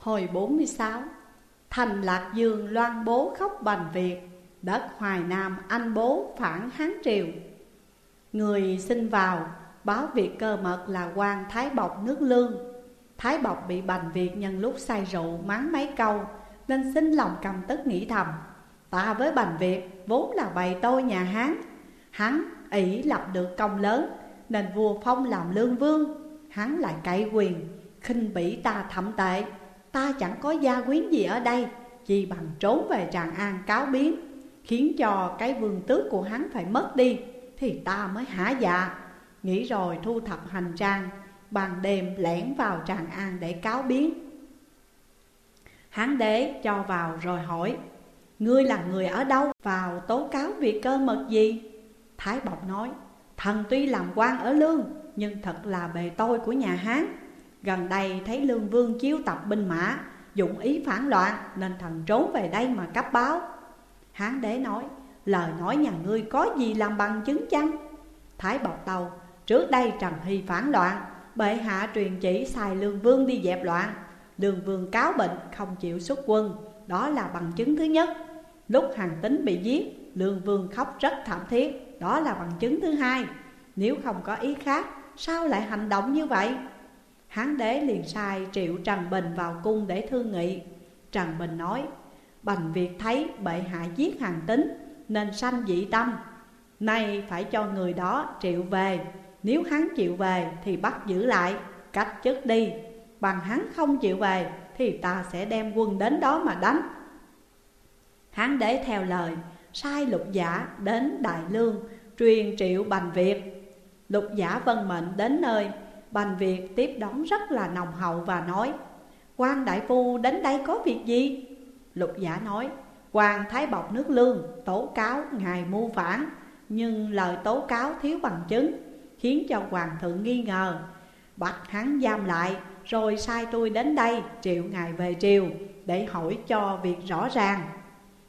Hồi 46 Thành Lạc Dương loan bố khóc bành Việt Đất Hoài Nam anh bố phản Hán Triều. Người xin vào, báo việc cơ mật là quan Thái Bọc nước lương. Thái Bọc bị bành Việt nhân lúc say rượu mắng mấy câu, Nên xin lòng cầm tức nghĩ thầm. Ta với bành Việt vốn là bầy tôi nhà Hán. Hắn ỷ lập được công lớn, Nên vua phong làm lương vương. Hắn lại cậy quyền, khinh bỉ ta thậm tệ. Ta chẳng có gia quyến gì ở đây, Chỉ bằng trốn về Tràng An cáo biến, Khiến cho cái vương tước của hắn phải mất đi, Thì ta mới hả dạ. Nghĩ rồi thu thập hành trang Bằng đêm lẻn vào Tràng An để cáo biến. Hán đế cho vào rồi hỏi, Ngươi là người ở đâu? Vào tố cáo việc cơ mật gì? Thái Bọc nói, Thần tuy làm quan ở lương, Nhưng thật là bề tôi của nhà Hán. Gần đây thấy lương vương chiếu tập binh mã, Dụng ý phản loạn Nên thần trốn về đây mà cấp báo. Hán đế nói, Lời nói nhà ngươi có gì làm bằng chứng chăng? Thái Bọc tàu, Trước đây Trần Hy phản loạn, Bệ hạ truyền chỉ sai lương vương đi dẹp loạn. Lương vương cáo bệnh, không chịu xuất quân, Đó là bằng chứng thứ nhất. Lúc hàng tính bị giết, Lương vương khóc rất thảm thiết, Đó là bằng chứng thứ hai. Nếu không có ý khác, Sao lại hành động như vậy? Hán đế liền sai triệu Trần Bình vào cung để thương nghị. Trần Bình nói, Bành Việt thấy bệ hạ giết hàng tính Nên sanh dị tâm. Nay phải cho người đó triệu về. Nếu hắn chịu về thì bắt giữ lại, Cách chức đi. Bằng hắn không chịu về Thì ta sẽ đem quân đến đó mà đánh. Hán đế theo lời, Sai lục giả đến Đại Lương, Truyền triệu Bành Việt. Lục giả vân mệnh đến nơi Bành Việt tiếp đón rất là nồng hậu và nói, quan đại phu đến đây có việc gì? Lục giả nói, quan thái bọc nước lương tố cáo ngài mưu phản, Nhưng lời tố cáo thiếu bằng chứng, Khiến cho hoàng thượng nghi ngờ Bắt hắn giam lại, Rồi sai tôi đến đây triệu ngài về triều Để hỏi cho việc rõ ràng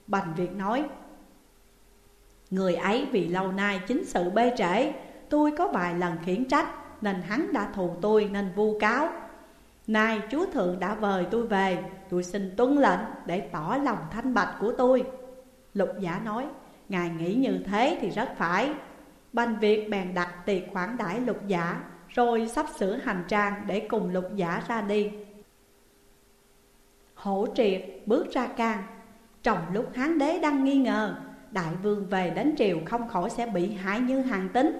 Bành Việt nói, Người ấy vì lâu nay chính sự bê trễ, Tôi có vài lần khiển trách nên hắn đã thù tôi nên vu cáo. Nay chúa thượng đã vời tôi về, Tôi xin tuân lệnh để tỏ lòng thanh bạch của tôi. Lục giả nói, Ngài nghĩ như thế thì rất phải. Banh Việt bèn đặt tiệc khoản đãi lục giả, Rồi sắp sửa hành trang để cùng lục giả ra đi. Hổ triệt bước ra can. Trong lúc hán đế đang nghi ngờ, Đại vương về đến triều không khỏi sẽ bị hại như hàng tính.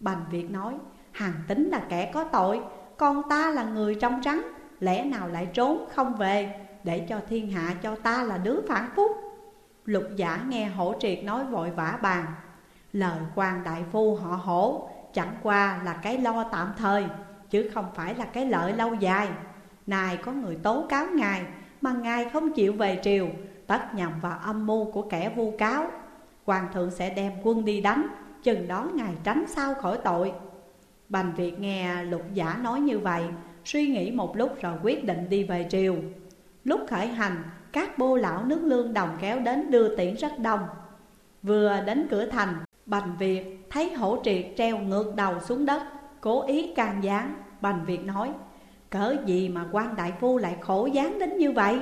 Bành Việt nói Hàng tính là kẻ có tội, Còn ta là người trong trắng, Lẽ nào lại trốn không về, Để cho thiên hạ cho ta là đứa phản phúc? Lục giả nghe hổ triệt nói vội vã bàn. Lời quan đại phu họ hổ Chẳng qua là cái lo tạm thời, Chứ không phải là cái lợi lâu dài. Này có người tố cáo ngài, Mà ngài không chịu về triều, tất nhằm vào âm mưu của kẻ vu cáo. Hoàng thượng sẽ đem quân đi đánh, Chừng đó ngài tránh sao khỏi tội. Bành Việt nghe lục giả nói như vậy, Suy nghĩ một lúc rồi quyết định đi về triều. Lúc khởi hành, Các bô lão nước lương đồng kéo đến đưa tiễn rất đông. Vừa đến cửa thành, Bành Việt thấy hổ triệt treo ngược đầu xuống đất, Cố ý can gián. Bành Việt nói Cỡ gì mà quan đại phu lại khổ gián đến như vậy?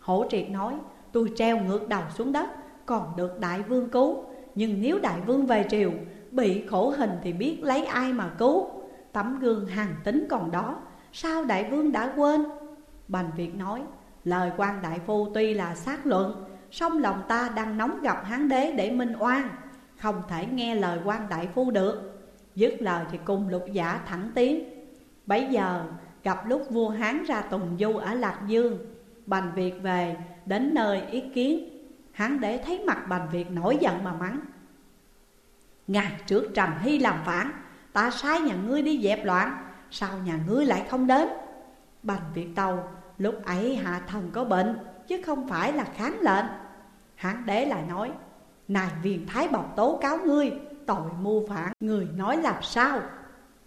Hổ triệt nói, Tôi treo ngược đầu xuống đất, Còn được đại vương cứu. Nhưng nếu đại vương về triều Bị khổ hình thì biết lấy ai mà cứu. Tấm gương hàng tính còn đó, Sao đại vương đã quên? Bành Việt nói, Lời quan đại phu tuy là xác luận, song lòng ta đang nóng gặp hán đế để minh oan, Không thể nghe lời quan đại phu được. Dứt lời thì cùng lục giả thẳng tiến. Bấy giờ, gặp lúc vua Hán ra tùng du ở Lạc Dương, Bành Việt về đến nơi ý kiến. Hán đế thấy mặt Bành Việt nổi giận mà mắng Ngày trước Trầm Hy làm phản Ta sai nhà ngươi đi dẹp loạn, Sao nhà ngươi lại không đến? Bành Việt Tàu, Lúc ấy hạ thần có bệnh, Chứ không phải là kháng lệnh. Hán đế lại nói, Này viên thái bọc tố cáo ngươi, Tội mưu phản, Người nói làm sao?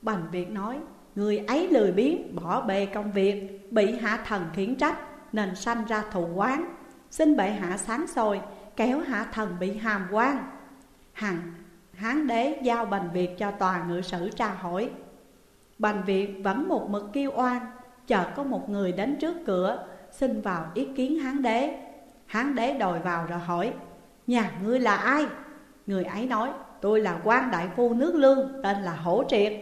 Bành Việt nói, Người ấy lười biếng, bỏ bê công việc, Bị hạ thần khiển trách, Nên sanh ra thù quán Xin bệ hạ sáng soi Kéo hạ thần bị hàm quan Hằng Hán đế giao Bành Việt cho tòa ngự sử tra hỏi Bành Việt vẫn một mực kêu oan Chợt có một người đến trước cửa, xin vào ý kiến hán đế Hán đế đòi vào rồi hỏi, Nhà ngươi là ai? Người ấy nói, tôi là quan đại phu nước lương, tên là Hổ Triệt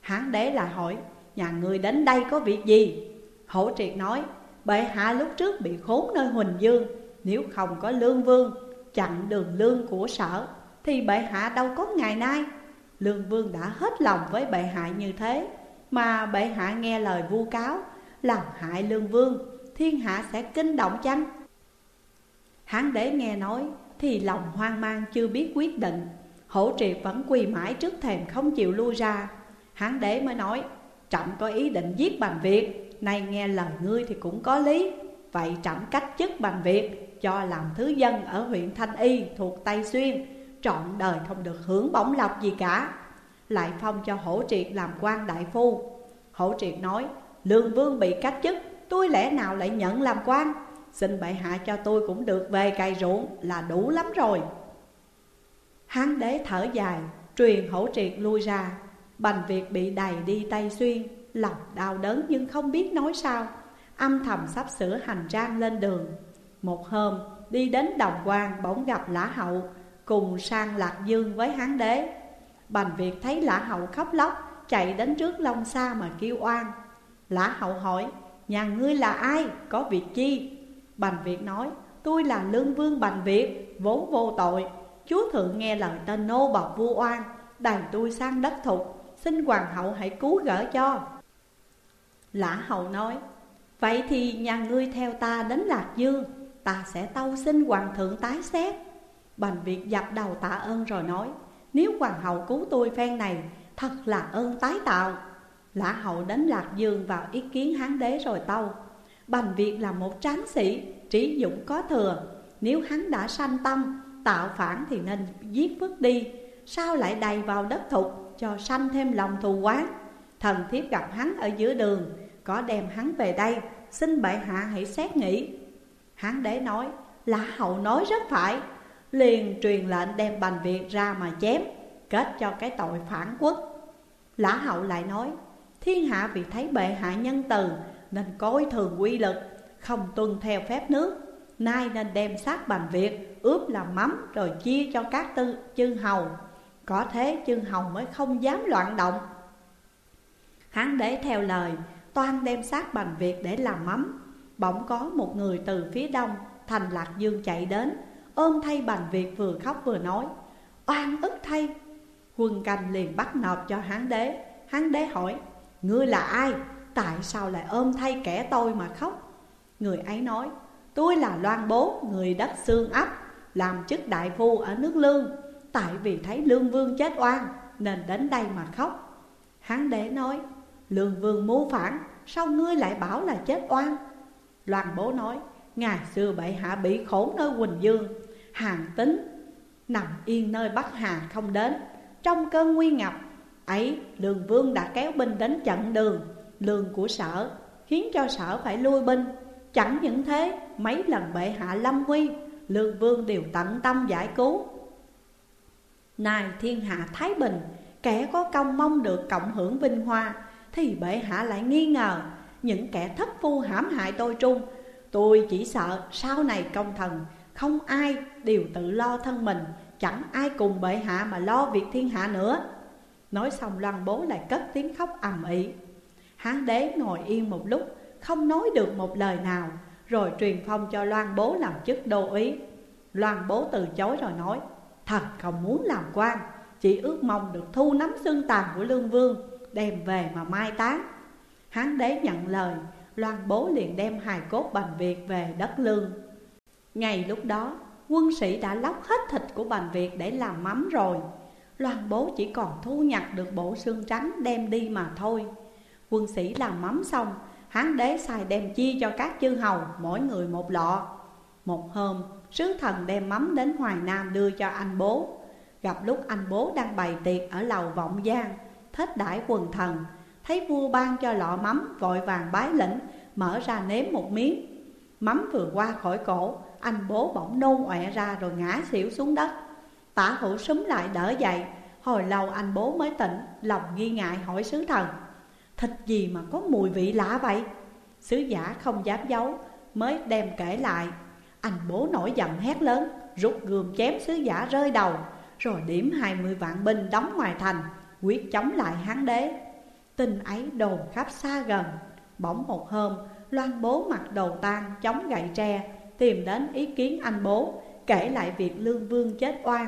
Hán đế lại hỏi, nhà ngươi đến đây có việc gì? Hổ Triệt nói, bệ hạ lúc trước bị khốn nơi Huỳnh Dương, Nếu không có lương vương, chặn đường lương của sở thì bệ hạ đâu có ngày nay. Lương vương đã hết lòng với bệ hạ như thế. Mà bệ hạ nghe lời vu cáo, Làm hại lương vương, Thiên hạ sẽ kinh động chăng? Hán đế nghe nói, Thì lòng hoang mang chưa biết quyết định. Hổ triệt vẫn quỳ mãi trước thềm không chịu lui ra. Hán đế mới nói Trọng có ý định giết Bành Việt. Nay nghe lời ngươi thì cũng có lý. Vậy trọng cách chức Bành Việt, Cho làm thứ dân ở huyện Thanh Y thuộc Tây Xuyên. Trọn đời không được hưởng bổng lộc gì cả. Lại phong cho hổ triệt làm quan đại phu. Hổ triệt nói, Lương vương bị cách chức, Tôi lẽ nào lại nhận làm quan? Xin bệ hạ cho tôi cũng được về cày ruộng là đủ lắm rồi. Hán đế thở dài, Truyền hổ triệt lui ra. Bành Việt bị đầy đi tay Xuyên, Lòng đau đớn nhưng không biết nói sao. Âm thầm sắp sửa hành trang lên đường. Một hôm, đi đến đồng quan bỗng gặp Lã Hậu. Cùng sang Lạc Dương với Hán đế. Bành Việt thấy Lã Hậu khóc lóc, Chạy đến trước Long Sa mà kêu oan. Lã Hậu hỏi, Nhà ngươi là ai? Có việc chi? Bành Việt nói, Tôi là lương vương Bành Việt, Vốn vô tội. Chúa thượng nghe lời tên nô bọc vua oan đàn tôi sang đất thục. Xin hoàng hậu hãy cứu gỡ cho. Lã hậu nói, Vậy thì nhà ngươi theo ta đến Lạc Dương, Ta sẽ tâu xin hoàng thượng tái xét. Bành Việt dập đầu tạ ơn rồi nói, Nếu hoàng hậu cứu tôi phen này, Thật là ơn tái tạo. Lã hậu đến Lạc Dương vào ý kiến hán đế rồi tâu, Bành Việt là một tráng sĩ, Trí dũng có thừa. Nếu hắn đã sanh tâm, Tạo phản thì nên giết vứt đi. Sao lại đầy vào đất thục Cho sanh thêm lòng thù quán? Thần thiếp gặp hắn ở giữa đường, Có đem hắn về đây, Xin bệ hạ hãy xét nghĩ. Hán đế nói, Lã hậu nói rất phải. Liền truyền lệnh đem bành Việt ra mà chém, Kết cho cái tội phản quốc. Lã hậu lại nói, Thiên hạ vì thấy bệ hạ nhân từ, Nên coi thường quy lực, Không tuân theo phép nước. Nay nên đem xác bành Việt Ướp làm mắm rồi chia cho các tư, chư hầu. Có thế chư hầu mới không dám loạn động. Hán đế theo lời, Toan đem xác bành Việt để làm mắm. Bỗng có một người từ phía đông, Thành Lạc Dương chạy đến. Ôm thay bành việc vừa khóc vừa nói Oan ức thay. Quân canh liền bắt nộp cho hán đế. Hán đế hỏi Ngươi là ai? Tại sao lại ôm thay kẻ tôi mà khóc? Người ấy nói Tôi là Loan Bố, người đất xương ấp Làm chức đại phu ở nước Lương. Tại vì thấy Lương Vương chết oan Nên đến đây mà khóc. Hán đế nói Lương Vương mưu phản Sao ngươi lại bảo là chết oan? Loan Bố nói Ngày xưa bệ hạ bị khổ nơi Quỳnh Dương Hàng tính, Nằm yên nơi Bắc Hà không đến. Trong cơn nguy ngập ấy đường vương đã kéo binh đến chặn đường lương của sở, khiến cho sở phải lui binh. Chẳng những thế, mấy lần bệ hạ lâm nguy lương vương đều tận tâm giải cứu. Nay thiên hạ thái bình, kẻ có công mong được cộng hưởng vinh hoa, thì bệ hạ lại nghi ngờ những kẻ thất phu hãm hại tôi trung. Tôi chỉ sợ sau này công thần không ai đều tự lo thân mình, chẳng ai cùng bệ hạ mà lo việc thiên hạ nữa. Nói xong loan bố lại cất tiếng khóc ầm ĩ. Hán đế ngồi yên một lúc, Không nói được một lời nào, Rồi truyền phong cho loan bố làm chức đô ý. Loan bố từ chối rồi nói Thật không muốn làm quan, Chỉ ước mong được thu nắm xương tàn của lương vương, Đem về mà mai táng. Hán đế nhận lời, Loan bố liền đem hài cốt bành Việt về đất lương. Ngày lúc đó, quân sĩ đã lóc hết thịt của bành Việt để làm mắm rồi. Loan bố chỉ còn thu nhặt được bộ xương trắng đem đi mà thôi. Quân sĩ làm mắm xong Hán đế xài đem chia cho các chư hầu, Mỗi người một lọ. Một hôm, sứ thần đem mắm đến Hoài Nam đưa cho anh bố. Gặp lúc anh bố đang bày tiệc ở lầu Vọng Giang, Thết đãi quần thần, Thấy vua ban cho lọ mắm, vội vàng bái lĩnh, Mở ra nếm một miếng. Mắm vừa qua khỏi cổ, Anh bố bỗng nôn ọe ra rồi ngã xỉu xuống đất. Tả hữu súng lại đỡ dậy, Hồi lâu anh bố mới tỉnh, Lòng nghi ngại hỏi sứ thần, Thịt gì mà có mùi vị lạ vậy? Sứ giả không dám giấu, mới đem kể lại. Anh bố nổi giận hét lớn, Rút gươm chém sứ giả rơi đầu, Rồi điểm hai mươi vạn binh đóng ngoài thành, Quyết chống lại hán đế. Tin ấy đồn khắp xa gần. Bỗng một hôm Loan bố mặt đầu tan chống gậy tre, Tìm đến ý kiến anh bố, Kể lại việc lương vương chết oan.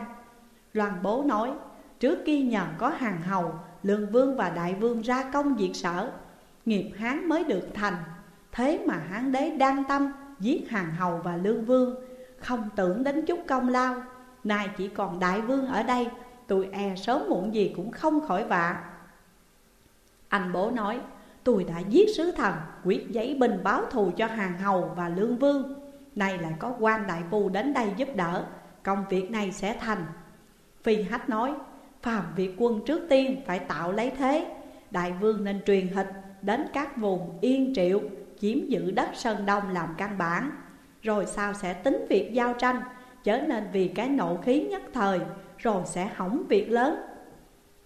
Loan bố nói, Trước kia nhờ có hàng hầu, Lương vương và đại vương ra công diệt sở. Nghiệp hán mới được thành. Thế mà hán đế đang tâm Giết hàng hầu và lương vương. Không tưởng đến chút công lao. Nay chỉ còn đại vương ở đây, tụi e sớm muộn gì cũng không khỏi vạ. Anh bố nói Tôi đã giết sứ thần, Quyết giấy binh báo thù cho hàng hầu và lương vương. Nay lại có quan đại phu đến đây giúp đỡ, Công việc này sẽ thành. Phi hách nói, Phàm việc quân trước tiên phải tạo lấy thế. Đại vương nên truyền hịch đến các vùng yên triệu, Chiếm giữ đất Sơn Đông làm căn bản. Rồi sao sẽ tính việc giao tranh, Chớ nên vì cái nộ khí nhất thời, Rồi sẽ hỏng việc lớn.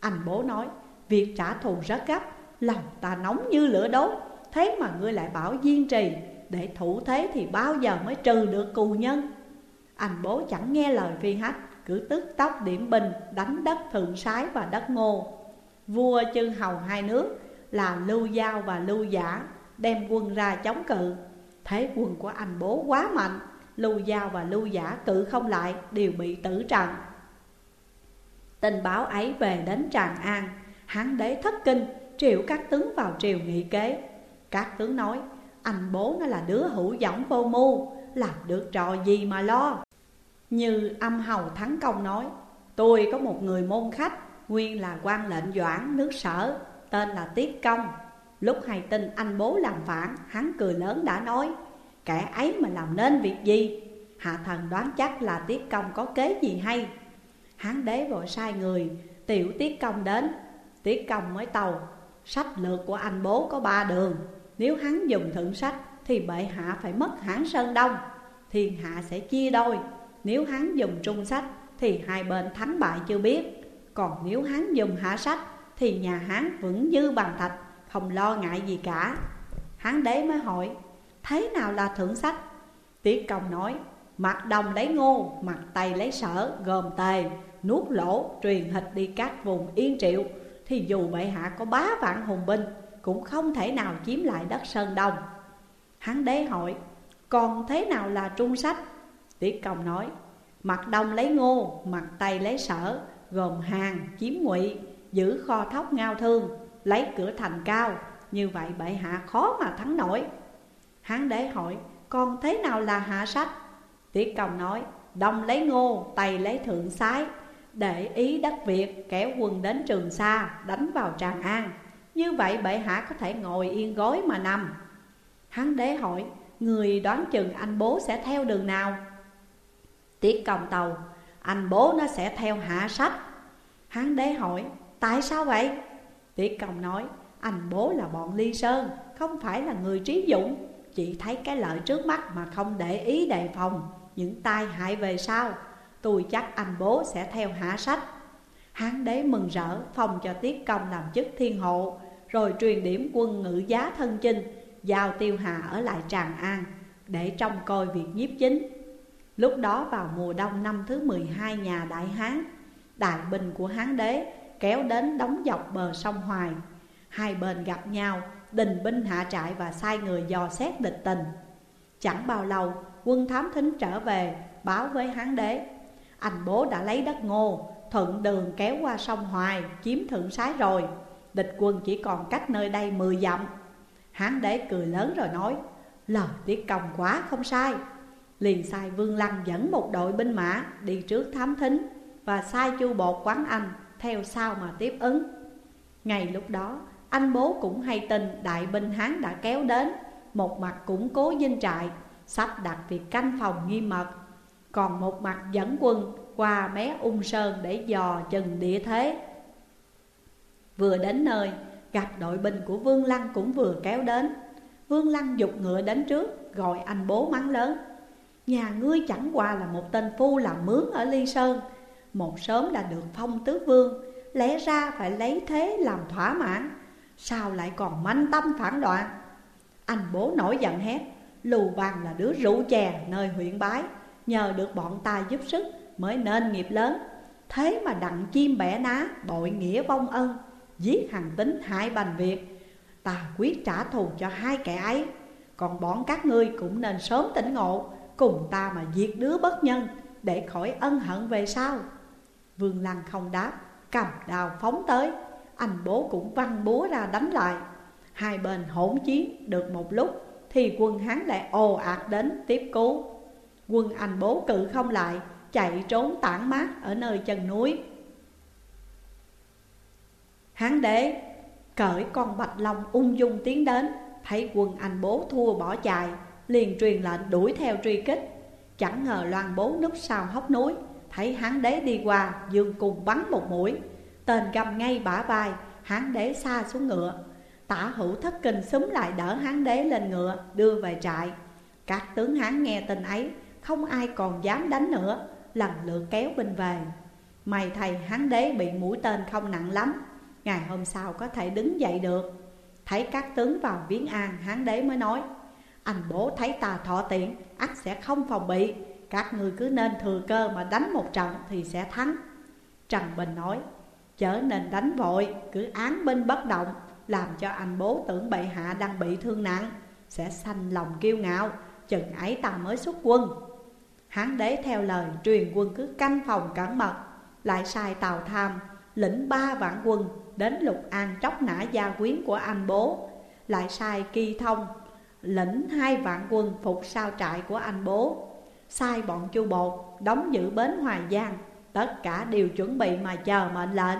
Anh bố nói, Việc trả thù rất gấp Lòng ta nóng như lửa đốt, Thế mà ngươi lại bảo diên trì, Để thủ thế thì bao giờ mới trừ được cù nhân? Anh bố chẳng nghe lời phi hách, Cứ tức tốc điểm bình, đánh đất thượng sái và đất ngô. Vua chư hầu hai nước là Lưu Giao và Lưu Giả, Đem quân ra chống cự. Thế quân của anh bố quá mạnh, Lưu Giao và Lưu Giả cự không lại, đều bị tử trận. Tình báo ấy về đến Tràng An Hán đế thất kinh triệu các tướng vào triều nghị kế. Các tướng nói, anh bố nó là đứa hữu dõng vô mưu, Làm được trò gì mà lo? Như âm hầu thắng công nói, Tôi có một người môn khách, Nguyên là quan lệnh doãn nước sở, Tên là Tiết Công. Lúc hay tin anh bố làm phản Hắn cười lớn đã nói, Kẻ ấy mà làm nên việc gì? Hạ thần đoán chắc là Tiết Công có kế gì hay. Hán đế vội sai người, Tiểu Tiết Công đến. Tiết Công mới tàu Sách lược của anh bố có ba đường. Nếu hắn dùng thượng sách Thì bệ hạ phải mất hãng Sơn Đông Thiên hạ sẽ chia đôi. Nếu hắn dùng trung sách Thì hai bên thắng bại chưa biết. Còn nếu hắn dùng hạ sách Thì nhà hắn vững như bàn thạch Không lo ngại gì cả. Hán đế mới hỏi Thế nào là thượng sách? Tiết công nói Mặt đồng lấy ngô, mặt tây lấy sở Gồm tề, nuốt lỗ, truyền hịch đi các vùng yên triệu. Thì dù bệ hạ có bá vạn hùng binh Cũng không thể nào chiếm lại đất Sơn Đông. Hán đế hỏi Còn thế nào là trung sách? Tiết công nói Mặt đông lấy ngô, mặt tây lấy sở Gồm hàng, chiếm ngụy Giữ kho thóc ngao thương Lấy cửa thành cao Như vậy bệ hạ khó mà thắng nổi. Hán đế hỏi Còn thế nào là hạ sách? Tiết công nói Đông lấy ngô, tây lấy thượng sái để ý đất Việt kéo quân đến Trường Sa, Đánh vào Tràng An. Như vậy bệ hạ có thể ngồi yên gối mà nằm. Hán đế hỏi, Người đoán chừng anh bố sẽ theo đường nào? Tiết công tàu, Anh bố nó sẽ theo hạ sách. Hán đế hỏi, Tại sao vậy? Tiết công nói, Anh bố là bọn ly sơn, Không phải là người trí dũng Chỉ thấy cái lợi trước mắt mà không để ý đề phòng, Những tai hại về sau. Tôi chắc anh bố sẽ theo hạ sách. Hán đế mừng rỡ phong cho Tiết Công làm chức thiên hộ Rồi truyền điểm quân ngự giá thân chinh Giao tiêu hà ở lại Tràng An Để trông coi việc nhiếp chính. Lúc đó vào mùa đông năm thứ 12 nhà Đại Hán Đại binh của Hán đế kéo đến đóng dọc bờ sông Hoài. Hai bên gặp nhau, đình binh hạ trại và sai người dò xét địch tình. Chẳng bao lâu, quân thám thính trở về báo với Hán đế. Anh bố đã lấy đất ngô, thuận đường kéo qua sông Hoài, chiếm thượng sái rồi. Địch quân chỉ còn cách nơi đây 10 dặm. Hán đế cười lớn rồi nói Lời tiết công quá không sai. Liền sai Vương Lăng dẫn một đội binh mã đi trước thám thính Và sai chu bột quán anh theo sau mà tiếp ứng. Ngày lúc đó anh bố cũng hay tin đại binh Hán đã kéo đến. Một mặt củng cố dinh trại Sắp đặt việc canh phòng nghiêm mật. Còn một mặt dẫn quân qua mé ung sơn để dò chừng địa thế. Vừa đến nơi, gặp đội binh của Vương Lăng cũng vừa kéo đến. Vương Lăng dục ngựa đến trước, gọi anh bố mắng lớn, Nhà ngươi chẳng qua là một tên phu làm mướn ở Ly Sơn, một sớm đã được phong tứ vương, Lẽ ra phải lấy thế làm thỏa mãn, Sao lại còn manh tâm phản loạn? Anh bố nổi giận hét, Lù Bằng là đứa rượu chè nơi huyện Bái. Nhờ được bọn ta giúp sức mới nên nghiệp lớn. Thế mà đặng chim bẻ ná, bội nghĩa vong ân, Giết hàng tính hại bành việc. Ta quyết trả thù cho hai kẻ ấy. Còn bọn các ngươi cũng nên sớm tỉnh ngộ, Cùng ta mà diệt đứa bất nhân, Để khỏi ân hận về sau. Vương Lăng không đáp, Cầm đào phóng tới. Anh bố cũng văng búa ra đánh lại. Hai bên hỗn chiến được một lúc, Thì quân Hán lại ồ ạt đến tiếp cứu. Quân anh bố cự không lại, Chạy trốn tản mát ở nơi chân núi. Hán đế, cởi con bạch long ung dung tiến đến, Thấy quân anh bố thua bỏ chạy, Liền truyền lệnh đuổi theo truy kích. Chẳng ngờ loan bố núp sau hốc núi, Thấy hán đế đi qua, dương cùng bắn một mũi. Tên gầm ngay bả vai, Hán đế xa xuống ngựa. Tả hữu thất kinh súng lại đỡ hán đế lên ngựa, Đưa về trại. Các tướng hán nghe tin ấy không ai còn dám đánh nữa, Lần lượt kéo binh về. May thầy hán đế bị mũi tên không nặng lắm, Ngày hôm sau có thể đứng dậy được. Thấy các tướng vào viếng an, Hán đế mới nói, Anh bố thấy ta thọ tiện, ắt sẽ không phòng bị. Các người cứ nên thừa cơ mà đánh một trận thì sẽ thắng. Trần Bình nói, Chớ nên đánh vội, Cứ án binh bất động, Làm cho anh bố tưởng bệ hạ đang bị thương nặng, Sẽ sanh lòng kiêu ngạo, Chừng ấy ta mới xuất quân. Hán đế theo lời truyền quân cứ canh phòng cẩn mật, Lại sai Tào Tham lĩnh ba vạn quân đến lục an chóc nã gia quyến của anh bố, Lại sai kỳ thông lĩnh hai vạn quân phục sao trại của anh bố. Sai bọn chu bột đóng giữ bến Hoài Giang, Tất cả đều chuẩn bị mà chờ mệnh lệnh.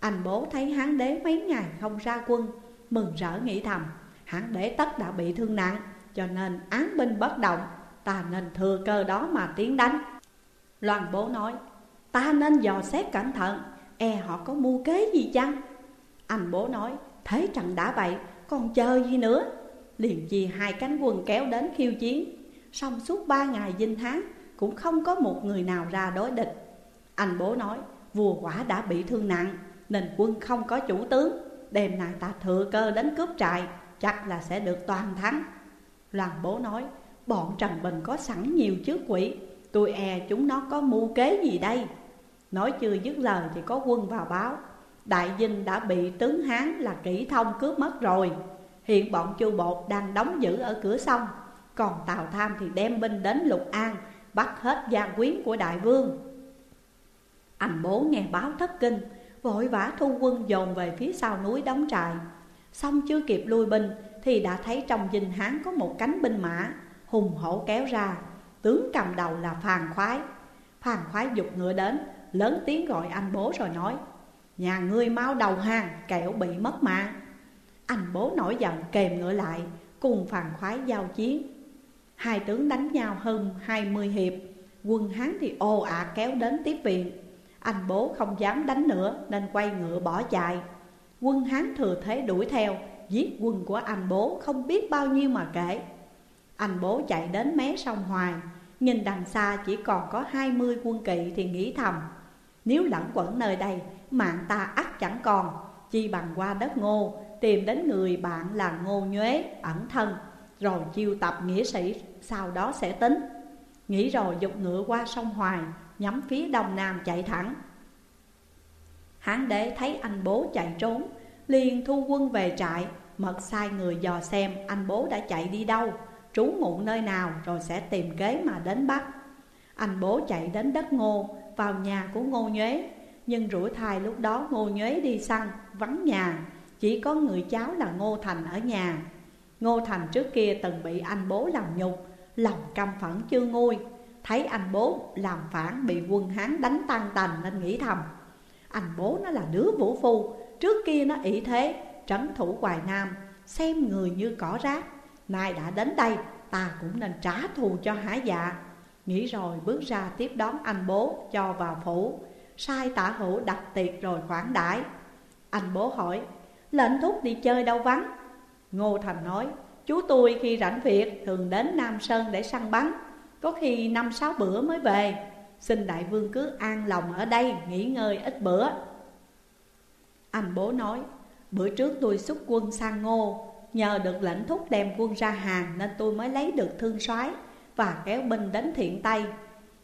Anh bố thấy hán đế mấy ngày không ra quân, Mừng rỡ nghĩ thầm Hán đế tất đã bị thương nặng, Cho nên án binh bất động Ta nên thừa cơ đó mà tiến đánh. Loan bố nói, Ta nên dò xét cẩn thận E họ có mưu kế gì chăng? Anh bố nói, Thế trận đã vậy còn chờ gì nữa? Liền gì hai cánh quân kéo đến khiêu chiến Xong suốt ba ngày dinh tháng Cũng không có một người nào ra đối địch. Anh bố nói, Vua quả đã bị thương nặng, Nên quân không có chủ tướng. Đêm nay ta thừa cơ đến cướp trại, Chắc là sẽ được toàn thắng. Loan bố nói Bọn Trần Bình có sẵn nhiều trước quỷ. Tôi e chúng nó có mưu kế gì đây? Nói chưa dứt lời thì có quân vào báo. Đại dinh đã bị tướng Hán là kỹ thông cướp mất rồi. Hiện bọn chu bột đang đóng giữ ở cửa sông. Còn Tào Tham thì đem binh đến Lục An, Bắt hết gia quyến của đại vương. Anh bố nghe báo thất kinh, Vội vã thu quân dồn về phía sau núi đóng trại. Xong chưa kịp lui binh Thì đã thấy trong dinh Hán có một cánh binh mã. Hùng hổ kéo ra. Tướng cầm đầu là Phàn Khoái. Phàn Khoái dục ngựa đến, Lớn tiếng gọi anh bố rồi nói, Nhà ngươi mau đầu hàng, kẻo bị mất mạng. Anh bố nổi giận kềm ngựa lại, Cùng phàn khoái giao chiến. Hai tướng đánh nhau hơn hai mươi hiệp, Quân Hán thì ồ ạt kéo đến tiếp viện. Anh bố không dám đánh nữa, Nên quay ngựa bỏ chạy. Quân Hán thừa thế đuổi theo, Giết quân của anh bố không biết bao nhiêu mà kể. Anh bố chạy đến mé sông Hoài. Nhìn đằng xa chỉ còn có hai mươi quân kỵ thì nghĩ thầm, Nếu lẫn quẩn nơi đây, mạng ta ắt chẳng còn. Chi bằng qua đất ngô, Tìm đến người bạn là ngô nhuế, ẩn thân, Rồi chiêu tập nghĩa sĩ, Sau đó sẽ tính. Nghĩ rồi dục ngựa qua sông Hoài, Nhắm phía đông nam chạy thẳng. Hán đế thấy anh bố chạy trốn, liền thu quân về trại. Mật sai người dò xem anh bố đã chạy đi đâu. Trú ngụ nơi nào rồi sẽ tìm kế mà đến bắt. Anh bố chạy đến đất ngô, Vào nhà của ngô nhuế. Nhưng rủi thai lúc đó ngô nhuế đi săn Vắng nhà. Chỉ có người cháu là ngô thành ở nhà. Ngô thành trước kia từng bị anh bố làm nhục, Lòng căm phẫn chưa nguôi. Thấy anh bố làm phản bị quân Hán đánh tan tành nên nghĩ thầm, Anh bố nó là đứa vũ phu, Trước kia nó ỷ thế, trấn thủ Hoài Nam, Xem người như cỏ rác. Nay đã đến đây, ta cũng nên trả thù cho hả dạ. Nghĩ rồi bước ra tiếp đón anh bố, cho vào phủ. Sai tả hữu đặt tiệc rồi khoản đãi. Anh bố hỏi, Lệnh thúc đi chơi đâu vắng? Ngô Thành nói, Chú tôi khi rảnh việc thường đến Nam Sơn để săn bắn. Có khi năm sáu bữa mới về. Xin đại vương cứ an lòng ở đây, nghỉ ngơi ít bữa. Anh bố nói, Bữa trước tôi xuất quân sang ngô. Nhờ được lệnh thúc đem quân ra hàng Nên tôi mới lấy được thương soái Và kéo binh đến thiện Tây.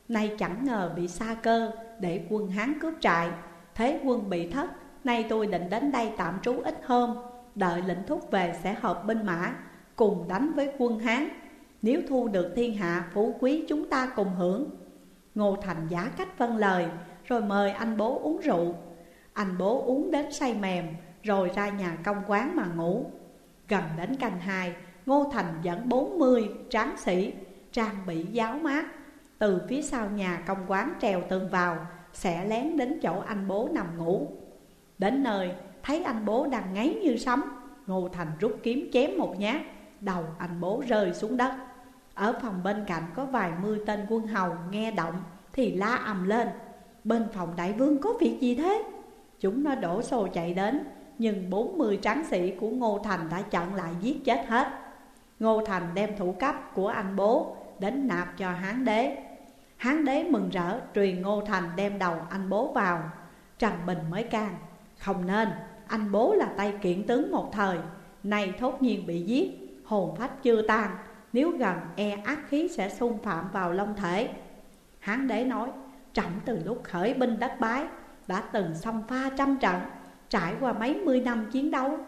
Nay chẳng ngờ bị xa cơ, Để quân Hán cướp trại. Thế quân bị thất, Nay tôi định đến đây tạm trú ít hôm. Đợi lệnh thúc về sẽ hợp binh mã, Cùng đánh với quân Hán. Nếu thu được thiên hạ, phú quý chúng ta cùng hưởng. Ngô Thành giả cách vâng lời, Rồi mời anh bố uống rượu. Anh bố uống đến say mềm, Rồi ra nhà công quán mà ngủ. Gần đến canh hai, Ngô Thành dẫn bốn mươi tráng sĩ, Trang bị giáo mát. Từ phía sau nhà công quán trèo tường vào, Sẽ lén đến chỗ anh bố nằm ngủ. Đến nơi, thấy anh bố đang ngáy như sấm, Ngô Thành rút kiếm chém một nhát, Đầu anh bố rơi xuống đất. Ở phòng bên cạnh có vài mươi tên quân hầu nghe động Thì la ầm lên. Bên phòng đại vương có việc gì thế? Chúng nó đổ xô chạy đến nhưng bốn mươi tráng sĩ của Ngô Thành đã chặn lại giết chết hết. Ngô Thành đem thủ cấp của anh bố đến nạp cho Hán đế. Hán đế mừng rỡ truyền Ngô Thành đem đầu anh bố vào. Trần Bình mới can Không nên, anh bố là tay kiện tướng một thời nay thốt nhiên bị giết, hồn phách chưa tan Nếu gần e ác khí sẽ xung phạm vào long thể. Hán đế nói Trọng từ lúc khởi binh đất bái Đã từng xông pha trăm trận Trải qua mấy mươi năm chiến đấu,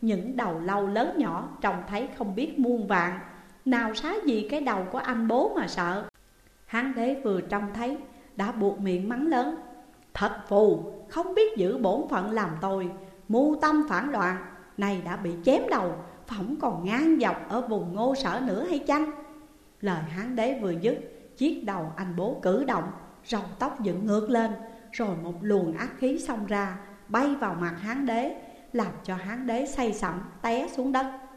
Những đầu lâu lớn nhỏ Trông thấy không biết muôn vạn Nào xá gì cái đầu của anh bố mà sợ? Hán đế vừa trông thấy, Đã buộc miệng mắng lớn. Thật phù, Không biết giữ bổn phận làm tôi. Mưu tâm phản loạn Này đã bị chém đầu, Phỏng còn ngang dọc ở vùng ngô sở nữa hay chăng? Lời hán đế vừa dứt, Chiếc đầu anh bố cử động, Râu tóc dựng ngược lên, Rồi một luồng ác khí xông ra Bay vào mặt hán đế Làm cho hán đế say sẩm té xuống đất.